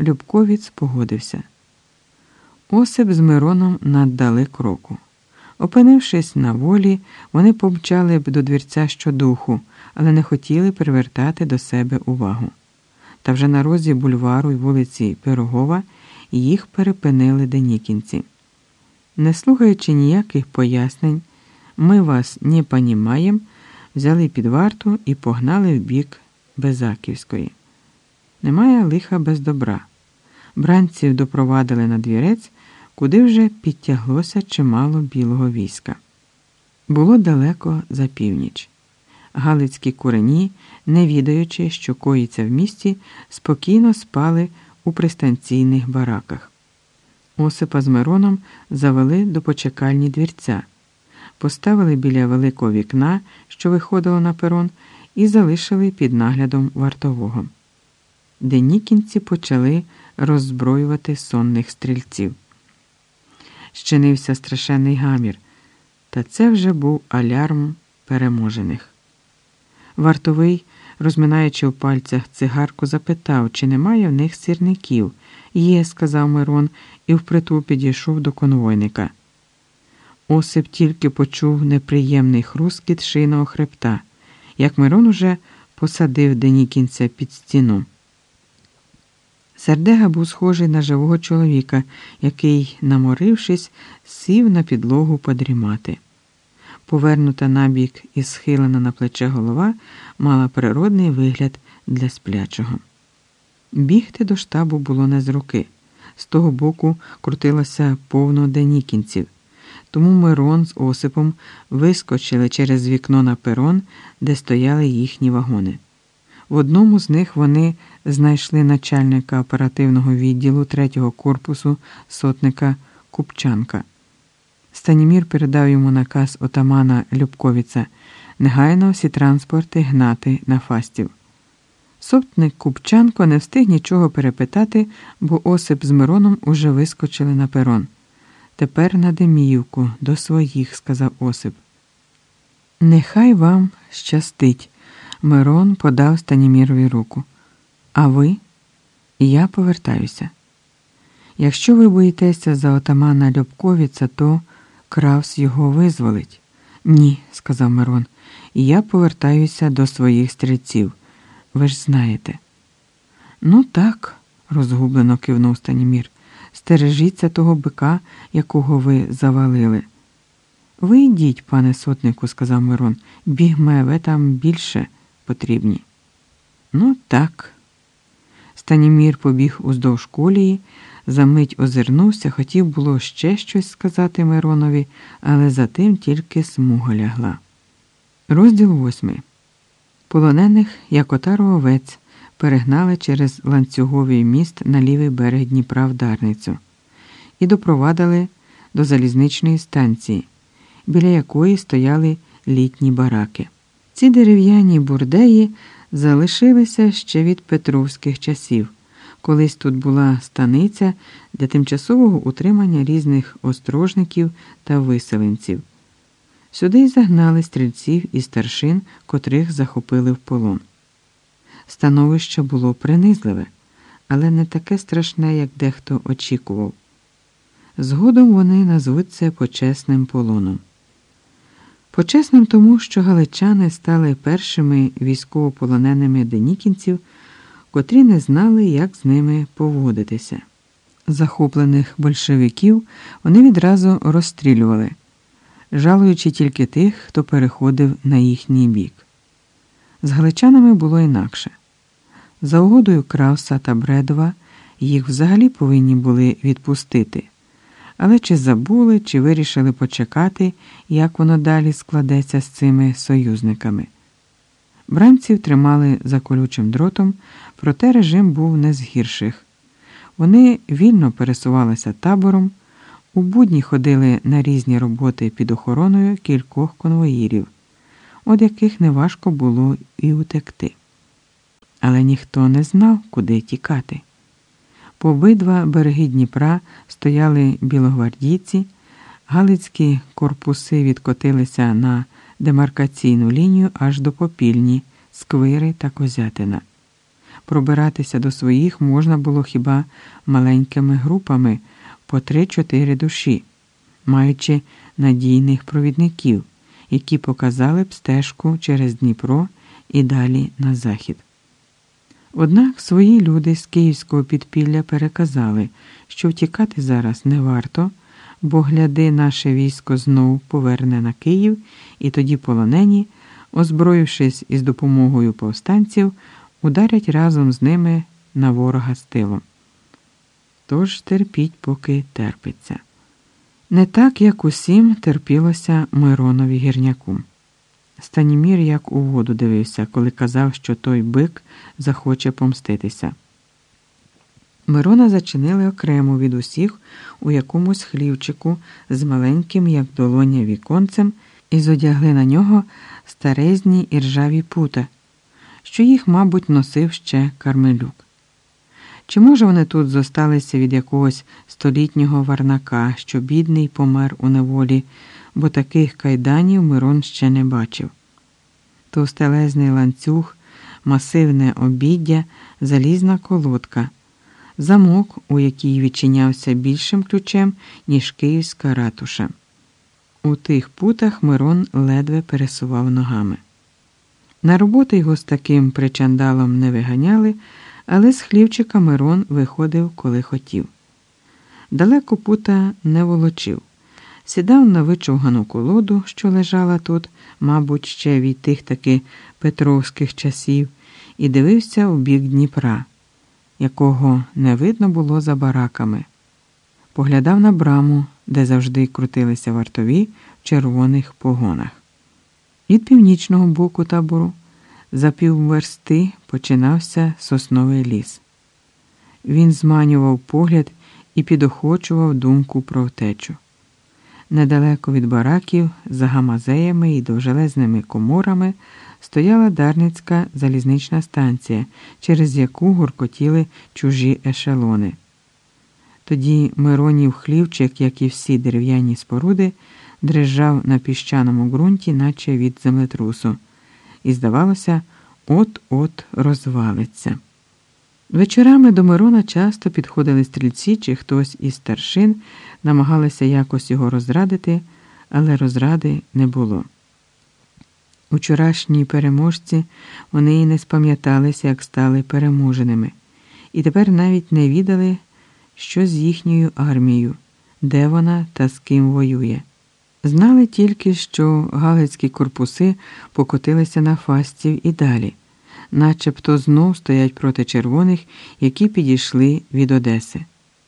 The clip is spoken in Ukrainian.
Любковіць погодився. Осип з Мироном наддали кроку. Опинившись на волі, вони помчали б до двірця щодуху, але не хотіли привертати до себе увагу. Та вже на розі бульвару й вулиці Пирогова їх перепинили денікінці. Не слухаючи ніяких пояснень, ми вас не понімаєм, взяли під варту і погнали в бік Безаківської. Немає лиха без добра. Бранців допровадили на двірець, куди вже підтяглося чимало білого війська. Було далеко за північ. Галицькі курені, не відаючи, що коїться в місті, спокійно спали у пристанційних бараках. Осипа з Мироном завели до почекальні двірця, поставили біля великого вікна, що виходило на перон, і залишили під наглядом вартового. Денікінці почали роззброювати сонних стрільців. Щинився страшенний гамір, та це вже був алярм переможених. Вартовий, розминаючи в пальцях цигарку, запитав, чи немає в них сірників. Є, сказав Мирон і впритул підійшов до конвойника. Осип тільки почув неприємний хрускіт шийного хребта, як Мирон уже посадив Денікінця під стіну. Сердега був схожий на живого чоловіка, який, наморившись, сів на підлогу подрімати. Повернута набік і схилена на плече голова мала природний вигляд для сплячого. Бігти до штабу було не з руки. З того боку крутилося повно денікінців, тому Мирон з Осипом вискочили через вікно на перон, де стояли їхні вагони. В одному з них вони знайшли начальника оперативного відділу третього корпусу сотника Купчанка. Станімір передав йому наказ отамана Любковіца негайно всі транспорти гнати на фастів. Сотник Купчанко не встиг нічого перепитати, бо Осип з Мироном уже вискочили на перон. Тепер на Деміївку, до своїх, сказав Осип. Нехай вам щастить. Мирон подав Станімірові руку. А ви? Я повертаюся. Якщо ви боїтеся за отамана Любковіца, то Кравс його визволить. Ні, сказав Мирон, я повертаюся до своїх стрільців. Ви ж знаєте. Ну, так, розгублено кивнув Станімір. Стережіться того бика, якого ви завалили. Ви йдіть, пане сотнику, сказав Мирон, бігме, ви там більше потрібні. Ну, так. Станімір побіг уздовж колії, замить озирнувся, хотів було ще щось сказати Миронові, але за тим тільки смуга лягла. Розділ восьмий. Полонених, як отару овець, перегнали через ланцюговий міст на лівий берег Дніпра в Дарницю і допровадили до залізничної станції, біля якої стояли літні бараки. Ці дерев'яні бурдеї залишилися ще від петровських часів. Колись тут була станиця для тимчасового утримання різних острожників та виселенців. Сюди й загнали стрільців і старшин, котрих захопили в полон. Становище було принизливе, але не таке страшне, як дехто очікував. Згодом вони назвуть це почесним полоном. Почесним тому, що галичани стали першими військовополоненими денікінців, котрі не знали, як з ними поводитися. Захоплених большевиків вони відразу розстрілювали, жалуючи тільки тих, хто переходив на їхній бік. З галичанами було інакше. За угодою Крауса та Бредова їх взагалі повинні були відпустити. Але чи забули, чи вирішили почекати, як воно далі складеться з цими союзниками? Бранців тримали за колючим дротом, проте режим був не з гірших. Вони вільно пересувалися табором, у будні ходили на різні роботи під охороною кількох конвоїрів, від яких неважко було і утекти. Але ніхто не знав, куди тікати. По обидва береги Дніпра стояли білогвардійці, галицькі корпуси відкотилися на демаркаційну лінію аж до попільні, сквири та козятина. пробиратися до своїх можна було хіба маленькими групами по три-чотири душі, маючи надійних провідників, які показали б стежку через Дніпро і далі на захід. Однак свої люди з київського підпілля переказали, що втікати зараз не варто, бо гляди, наше військо знову поверне на Київ, і тоді полонені, озброївшись із допомогою повстанців, ударять разом з ними на ворога з тилом. Тож терпіть, поки терпиться. Не так, як усім терпілося Миронові гірняку. Станімір як у воду дивився, коли казав, що той бик захоче помститися. Мирона зачинили окремо від усіх у якомусь хлівчику з маленьким, як долоня віконцем, і зодягли на нього старезні і ржаві пута, що їх, мабуть, носив ще Кармелюк. Чи може вони тут зосталися від якогось столітнього варнака, що бідний помер у неволі, бо таких кайданів Мирон ще не бачив? Товстелезний ланцюг, масивне обіддя, залізна колодка, замок, у якій відчинявся більшим ключем, ніж київська ратуша. У тих путах Мирон ледве пересував ногами. На роботу його з таким причандалом не виганяли, але з хлівчика Мирон виходив, коли хотів. Далеко пута не волочив. Сідав на вичовгану колоду, що лежала тут, мабуть, ще від тих таки петровських часів, і дивився у бік Дніпра, якого не видно було за бараками. Поглядав на браму, де завжди крутилися вартові в червоних погонах. Від північного боку табору за півверсти починався сосновий ліс. Він зманював погляд і підохочував думку про втечу. Недалеко від бараків, за гамазеями і довжелезними коморами стояла Дарницька залізнична станція, через яку гуркотіли чужі ешелони. Тоді Миронів хлівчик, як і всі дерев'яні споруди, дрижав на піщаному ґрунті, наче від землетрусу, і, здавалося, от-от розвалиться. Вечорами до Мирона часто підходили стрільці чи хтось із старшин, намагалися якось його розрадити, але розради не було. Учорашні переможці вони і не спам'яталися, як стали переможеними, і тепер навіть не відали, що з їхньою армією, де вона та з ким воює. Знали тільки, що галицькі корпуси покотилися на фастів і далі начебто знов стоять проти червоних, які підійшли від Одеси.